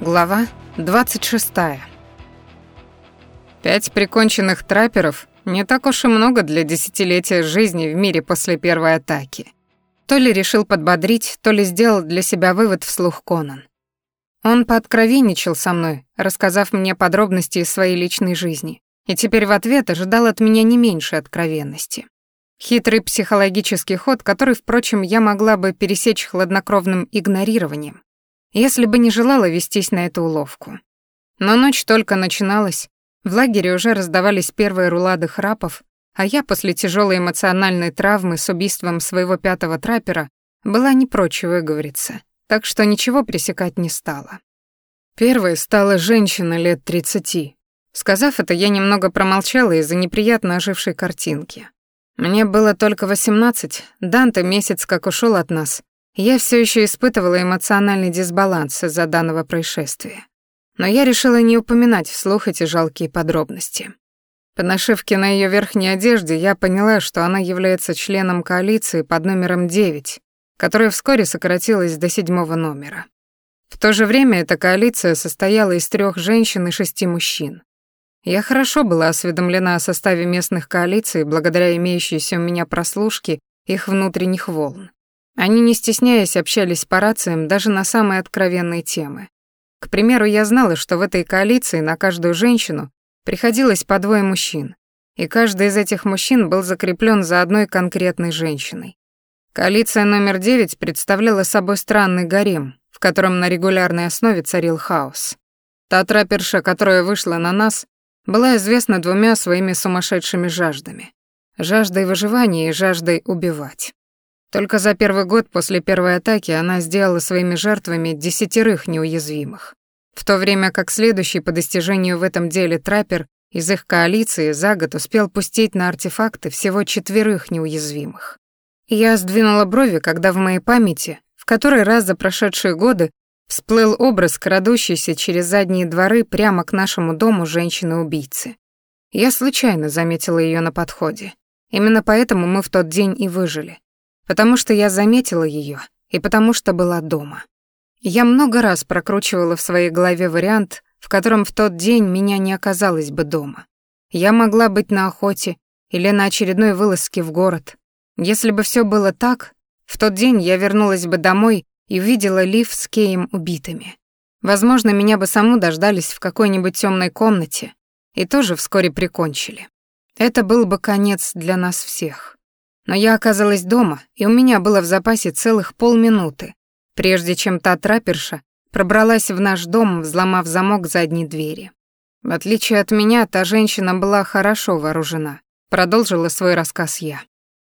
Глава 26. Пять приконченных трапперов не так уж и много для десятилетия жизни в мире после первой атаки. То ли решил подбодрить, то ли сделал для себя вывод вслух Конан. Он пооткровенничал со мной, рассказав мне подробности своей личной жизни, и теперь в ответ ожидал от меня не меньше откровенности. Хитрый психологический ход, который, впрочем, я могла бы пересечь хладнокровным игнорированием, если бы не желала вестись на эту уловку. Но ночь только начиналась, в лагере уже раздавались первые рулады храпов, а я после тяжелой эмоциональной травмы с убийством своего пятого траппера была не прочь выговориться, так что ничего пресекать не стала. Первой стала женщина лет тридцати. Сказав это, я немного промолчала из-за неприятно ожившей картинки. Мне было только восемнадцать, Данте месяц как ушел от нас, я все еще испытывала эмоциональный дисбаланс из-за данного происшествия. Но я решила не упоминать вслух эти жалкие подробности. По нашивке на ее верхней одежде я поняла, что она является членом коалиции под номером 9, которая вскоре сократилась до седьмого номера. В то же время эта коалиция состояла из трех женщин и шести мужчин. Я хорошо была осведомлена о составе местных коалиций благодаря имеющейся у меня прослушке их внутренних волн. Они, не стесняясь, общались по рациям даже на самые откровенные темы. К примеру, я знала, что в этой коалиции на каждую женщину приходилось по двое мужчин, и каждый из этих мужчин был закреплен за одной конкретной женщиной. Коалиция номер девять представляла собой странный гарем, в котором на регулярной основе царил хаос. Та трапперша, которая вышла на нас, была известна двумя своими сумасшедшими жаждами. Жаждой выживания и жаждой убивать. Только за первый год после первой атаки она сделала своими жертвами десятерых неуязвимых. В то время как следующий по достижению в этом деле траппер из их коалиции за год успел пустить на артефакты всего четверых неуязвимых. Я сдвинула брови, когда в моей памяти, в который раз за прошедшие годы, всплыл образ крадущейся через задние дворы прямо к нашему дому женщины-убийцы. Я случайно заметила ее на подходе. Именно поэтому мы в тот день и выжили потому что я заметила ее и потому что была дома. Я много раз прокручивала в своей голове вариант, в котором в тот день меня не оказалось бы дома. Я могла быть на охоте или на очередной вылазке в город. Если бы все было так, в тот день я вернулась бы домой и увидела Лив с Кеем убитыми. Возможно, меня бы саму дождались в какой-нибудь темной комнате и тоже вскоре прикончили. Это был бы конец для нас всех. Но я оказалась дома, и у меня было в запасе целых полминуты, прежде чем та трапперша пробралась в наш дом, взломав замок задней двери. В отличие от меня, та женщина была хорошо вооружена. Продолжила свой рассказ я.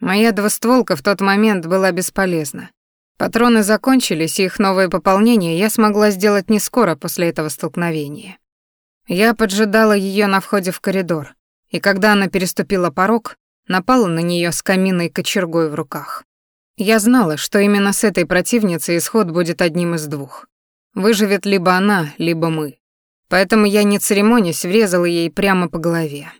Моя двустволка в тот момент была бесполезна. Патроны закончились, и их новое пополнение я смогла сделать не скоро после этого столкновения. Я поджидала ее на входе в коридор, и когда она переступила порог, напала на нее с каминной кочергой в руках. Я знала, что именно с этой противницей исход будет одним из двух. Выживет либо она, либо мы. Поэтому я, не церемонясь, врезала ей прямо по голове.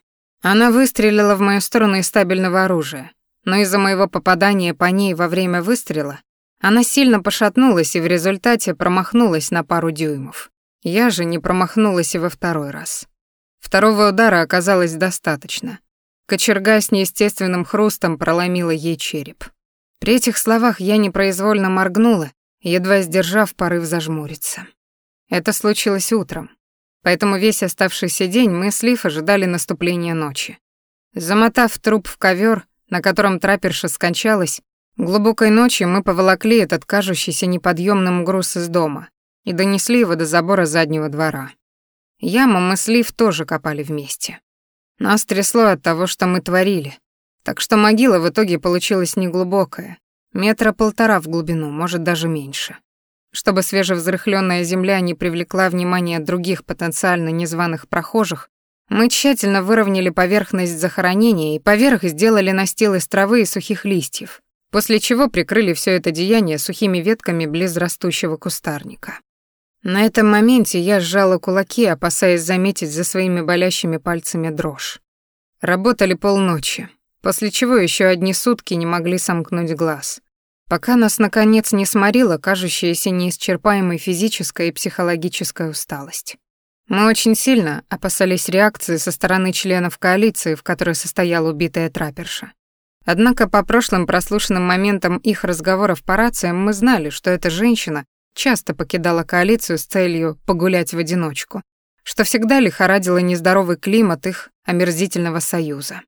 Она выстрелила в мою сторону из стабильного оружия, но из-за моего попадания по ней во время выстрела она сильно пошатнулась и в результате промахнулась на пару дюймов. Я же не промахнулась и во второй раз. Второго удара оказалось достаточно, Кочерга с неестественным хрустом проломила ей череп. При этих словах я непроизвольно моргнула, едва сдержав порыв зажмуриться. Это случилось утром, поэтому весь оставшийся день мы с Лив ожидали наступления ночи. Замотав труп в ковер, на котором трапперша скончалась, глубокой ночью мы поволокли этот кажущийся неподъемным груз из дома и донесли его до забора заднего двора. Яму мы с Лив тоже копали вместе. Нас трясло от того, что мы творили. Так что могила в итоге получилась неглубокая, метра полтора в глубину, может даже меньше. Чтобы свежевзрыхлённая земля не привлекла внимание других потенциально незваных прохожих, мы тщательно выровняли поверхность захоронения и поверх сделали настил из травы и сухих листьев, после чего прикрыли все это деяние сухими ветками близ растущего кустарника. На этом моменте я сжала кулаки, опасаясь заметить за своими болящими пальцами дрожь. Работали полночи, после чего еще одни сутки не могли сомкнуть глаз. пока нас, наконец, не сморила кажущаяся неисчерпаемой физическая и психологическая усталость. Мы очень сильно опасались реакции со стороны членов коалиции, в которой состояла убитая трапперша. Однако по прошлым прослушанным моментам их разговоров по рациям мы знали, что эта женщина часто покидала коалицию с целью погулять в одиночку, что всегда лихорадило нездоровый климат их омерзительного союза.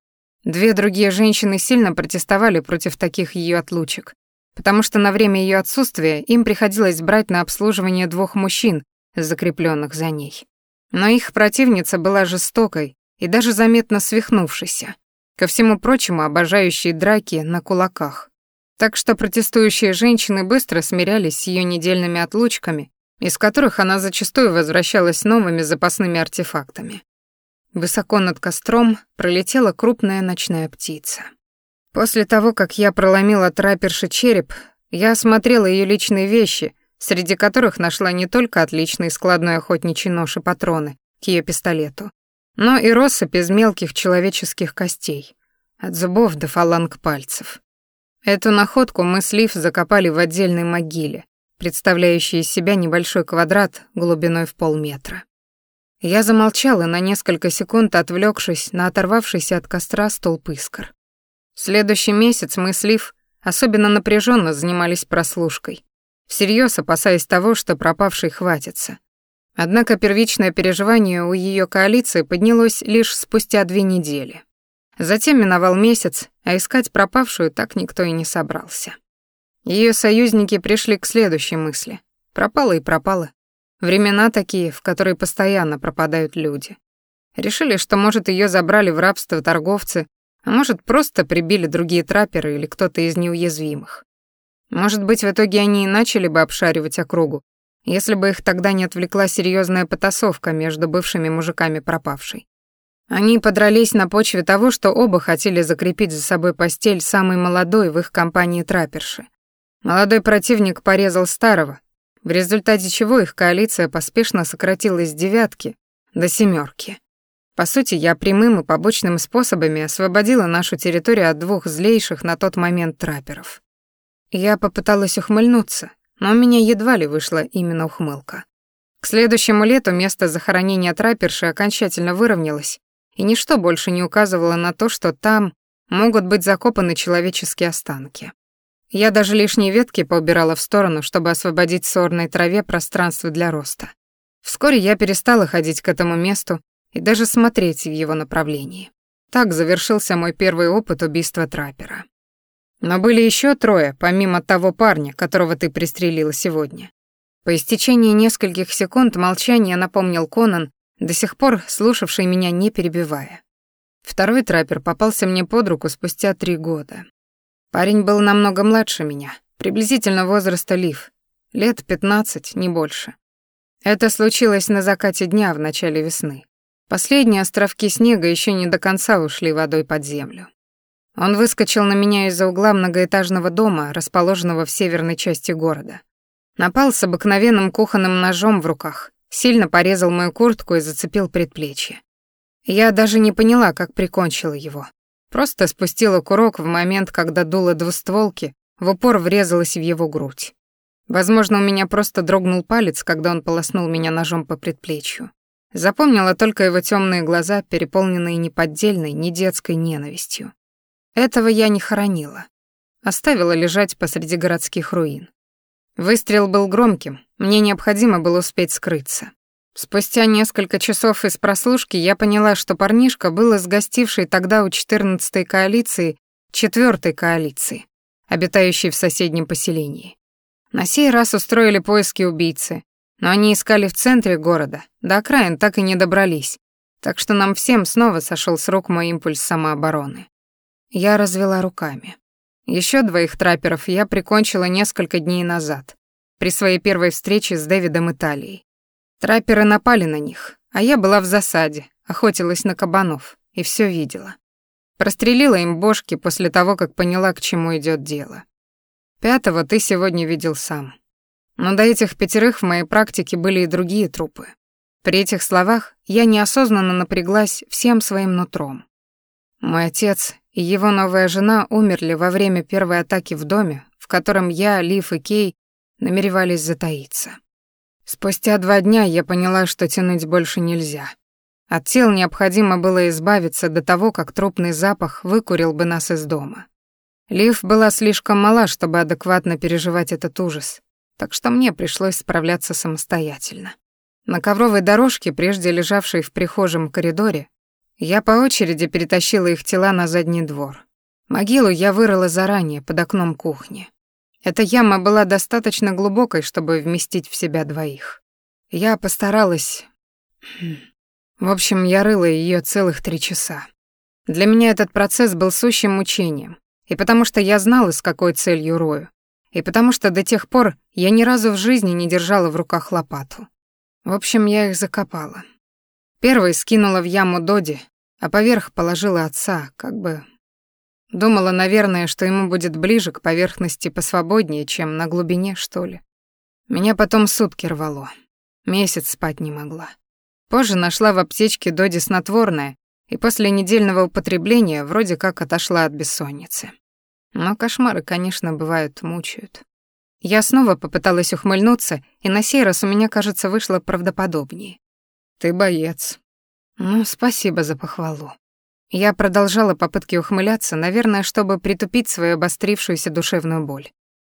Две другие женщины сильно протестовали против таких ее отлучек, потому что на время ее отсутствия им приходилось брать на обслуживание двух мужчин, закрепленных за ней. Но их противница была жестокой и даже заметно свихнувшейся, ко всему прочему обожающей драки на кулаках. Так что протестующие женщины быстро смирялись с ее недельными отлучками, из которых она зачастую возвращалась новыми запасными артефактами. Высоко над костром пролетела крупная ночная птица. После того, как я проломила трапперши череп, я осмотрела ее личные вещи среди которых нашла не только отличный складной охотничий нож и патроны к ее пистолету, но и россыпь из мелких человеческих костей, от зубов до фаланг пальцев. Эту находку мы с Лив закопали в отдельной могиле, представляющей из себя небольшой квадрат глубиной в полметра. Я замолчала на несколько секунд, отвлекшись на оторвавшийся от костра столб искр. Следующий месяц мы с Лив особенно напряженно занимались прослушкой, всерьез опасаясь того, что пропавший хватится. Однако первичное переживание у ее коалиции поднялось лишь спустя две недели. Затем миновал месяц, а искать пропавшую так никто и не собрался. Ее союзники пришли к следующей мысли. Пропала и пропала. Времена такие, в которые постоянно пропадают люди. Решили, что, может, ее забрали в рабство торговцы, а может, просто прибили другие трапперы или кто-то из неуязвимых. Может быть, в итоге они и начали бы обшаривать округу, если бы их тогда не отвлекла серьезная потасовка между бывшими мужиками пропавшей. Они подрались на почве того, что оба хотели закрепить за собой постель самой молодой в их компании трапперши. Молодой противник порезал старого, в результате чего их коалиция поспешно сократилась с девятки до семерки. По сути, я прямым и побочным способами освободила нашу территорию от двух злейших на тот момент трапперов. Я попыталась ухмыльнуться, но у меня едва ли вышла именно ухмылка. К следующему лету место захоронения трапперши окончательно выровнялось, и ничто больше не указывало на то, что там могут быть закопаны человеческие останки. Я даже лишние ветки поубирала в сторону, чтобы освободить сорной траве пространство для роста. Вскоре я перестала ходить к этому месту и даже смотреть в его направлении. Так завершился мой первый опыт убийства траппера. Но были еще трое, помимо того парня, которого ты пристрелила сегодня. По истечении нескольких секунд молчания напомнил Конан, до сих пор слушавший меня не перебивая. Второй траппер попался мне под руку спустя три года. Парень был намного младше меня, приблизительно возраста Лив, лет пятнадцать, не больше. Это случилось на закате дня в начале весны. Последние островки снега еще не до конца ушли водой под землю. Он выскочил на меня из-за угла многоэтажного дома, расположенного в северной части города. Напал с обыкновенным кухонным ножом в руках, сильно порезал мою куртку и зацепил предплечье. Я даже не поняла, как прикончила его. Просто спустила курок в момент, когда дуло двустволки в упор врезалось в его грудь. Возможно, у меня просто дрогнул палец, когда он полоснул меня ножом по предплечью. Запомнила только его темные глаза, переполненные неподдельной, не детской ненавистью. Этого я не хоронила. Оставила лежать посреди городских руин. Выстрел был громким, мне необходимо было успеть скрыться. Спустя несколько часов из прослушки я поняла, что парнишка был из гостившей тогда у 14-й коалиции, 4-й коалиции, обитающей в соседнем поселении. На сей раз устроили поиски убийцы, но они искали в центре города, до окраин так и не добрались, так что нам всем снова сошел с рук мой импульс самообороны. Я развела руками. Еще двоих трапперов я прикончила несколько дней назад, при своей первой встрече с Дэвидом Италией. Трапперы напали на них, а я была в засаде, охотилась на кабанов и все видела. Прострелила им бошки после того, как поняла, к чему идет дело. Пятого ты сегодня видел сам. Но до этих пятерых в моей практике были и другие трупы. При этих словах я неосознанно напряглась всем своим нутром. Мой отец и его новая жена умерли во время первой атаки в доме, в котором я, Лив и Кей намеревались затаиться. Спустя два дня я поняла, что тянуть больше нельзя. От тел необходимо было избавиться до того, как трупный запах выкурил бы нас из дома. Лив была слишком мала, чтобы адекватно переживать этот ужас, так что мне пришлось справляться самостоятельно. На ковровой дорожке, прежде лежавшей в прихожем коридоре, я по очереди перетащила их тела на задний двор. Могилу я вырыла заранее, под окном кухни. Эта яма была достаточно глубокой, чтобы вместить в себя двоих. Я постаралась... В общем, я рыла ее целых три часа. Для меня этот процесс был сущим мучением, и потому что я знала, с какой целью рою, и потому что до тех пор я ни разу в жизни не держала в руках лопату. В общем, я их закопала. Первой скинула в яму Доди, а поверх положила отца, как бы Думала, наверное, что ему будет ближе к поверхности посвободнее, чем на глубине, что ли. Меня потом сутки рвало. Месяц спать не могла. Позже нашла в аптечке Доди снотворное, и после недельного употребления вроде как отошла от бессонницы. Но кошмары, конечно, бывают, мучают. Я снова попыталась ухмыльнуться, и на сей раз у меня, кажется, вышло правдоподобнее. «Ты боец». «Ну, спасибо за похвалу». Я продолжала попытки ухмыляться, наверное, чтобы притупить свою обострившуюся душевную боль.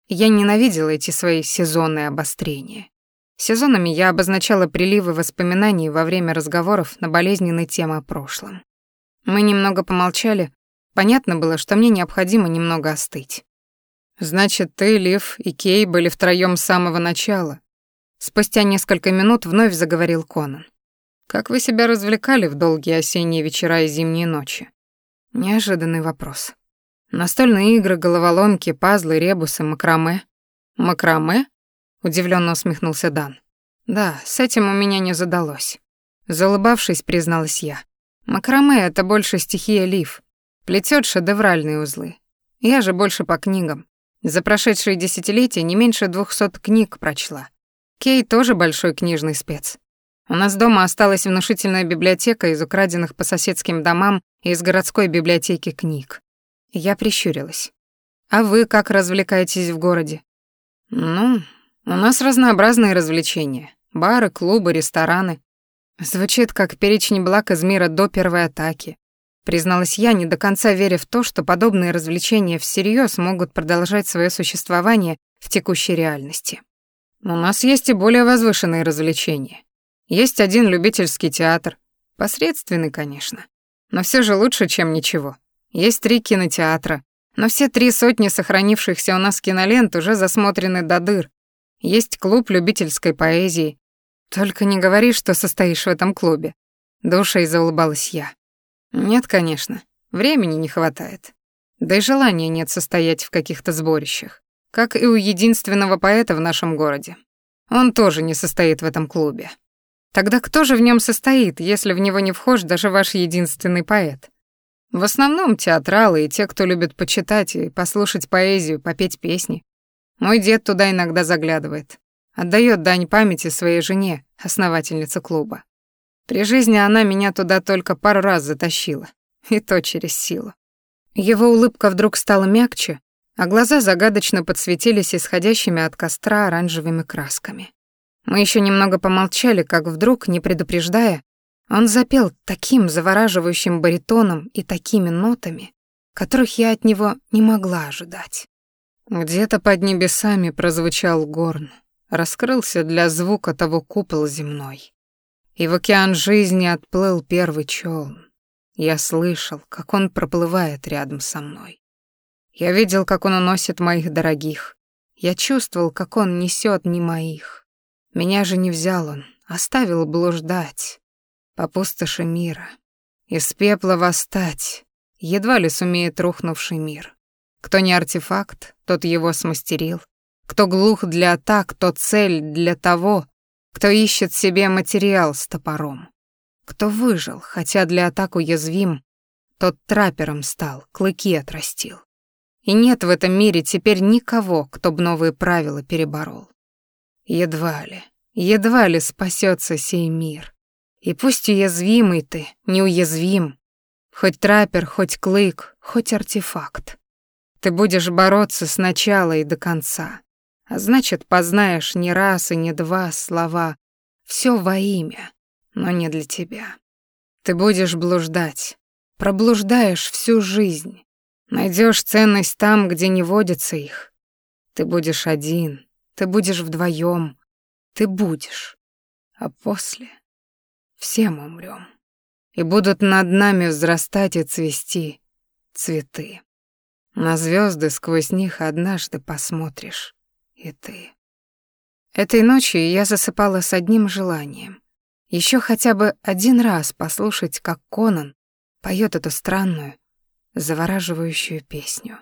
Я ненавидела эти свои сезонные обострения. Сезонами я обозначала приливы воспоминаний во время разговоров на болезненные темы о прошлом. Мы немного помолчали. Понятно было, что мне необходимо немного остыть. «Значит, ты, Лив и Кей были втроём с самого начала?» Спустя несколько минут вновь заговорил Конан. Как вы себя развлекали в долгие осенние вечера и зимние ночи? Неожиданный вопрос. Настольные игры, головоломки, пазлы, ребусы, макраме. Макраме? Удивленно усмехнулся Дан. Да, с этим у меня не задалось. Залыбавшись, призналась я. Макраме — это больше стихия лиф. Плетет шедевральные узлы. Я же больше по книгам. За прошедшие десятилетия не меньше двухсот книг прочла. Кей тоже большой книжный спец. У нас дома осталась внушительная библиотека из украденных по соседским домам и из городской библиотеки книг. Я прищурилась. А вы как развлекаетесь в городе? Ну, у нас разнообразные развлечения. Бары, клубы, рестораны. Звучит как перечень благ из мира до первой атаки. Призналась я, не до конца веря в то, что подобные развлечения всерьез могут продолжать свое существование в текущей реальности. У нас есть и более возвышенные развлечения. Есть один любительский театр. Посредственный, конечно. Но все же лучше, чем ничего. Есть три кинотеатра. Но все три сотни сохранившихся у нас кинолент уже засмотрены до дыр. Есть клуб любительской поэзии. Только не говори, что состоишь в этом клубе. Душей заулыбалась я. Нет, конечно. Времени не хватает. Да и желания нет состоять в каких-то сборищах. Как и у единственного поэта в нашем городе. Он тоже не состоит в этом клубе. Тогда кто же в нем состоит, если в него не вхож даже ваш единственный поэт? В основном театралы и те, кто любит почитать и послушать поэзию, попеть песни. Мой дед туда иногда заглядывает. Отдает дань памяти своей жене, основательнице клуба. При жизни она меня туда только пару раз затащила, и то через силу. Его улыбка вдруг стала мягче, а глаза загадочно подсветились исходящими от костра оранжевыми красками. Мы еще немного помолчали, как вдруг, не предупреждая, он запел таким завораживающим баритоном и такими нотами, которых я от него не могла ожидать. Где-то под небесами прозвучал горн, раскрылся для звука того купол земной. И в океан жизни отплыл первый челн. Я слышал, как он проплывает рядом со мной. Я видел, как он уносит моих дорогих. Я чувствовал, как он несет не моих. Меня же не взял он, оставил блуждать по пустоши мира. Из пепла восстать, едва ли сумеет рухнувший мир. Кто не артефакт, тот его смастерил. Кто глух для атак, тот цель для того, кто ищет себе материал с топором. Кто выжил, хотя для атак уязвим, тот траппером стал, клыки отрастил. И нет в этом мире теперь никого, кто б новые правила переборол. Едва ли, едва ли спасется сей мир. И пусть уязвимый ты, неуязвим, хоть траппер, хоть клык, хоть артефакт. Ты будешь бороться сначала и до конца. А значит, познаешь не раз и не два слова. Все во имя, но не для тебя. Ты будешь блуждать. Проблуждаешь всю жизнь. Найдешь ценность там, где не водится их. Ты будешь один, ты будешь вдвоем, ты будешь. А после все мы умрем. И будут над нами взрастать и цвести цветы. На звезды сквозь них однажды посмотришь и ты. Этой ночью я засыпала с одним желанием. Еще хотя бы один раз послушать, как Конан поет эту странную, завораживающую песню.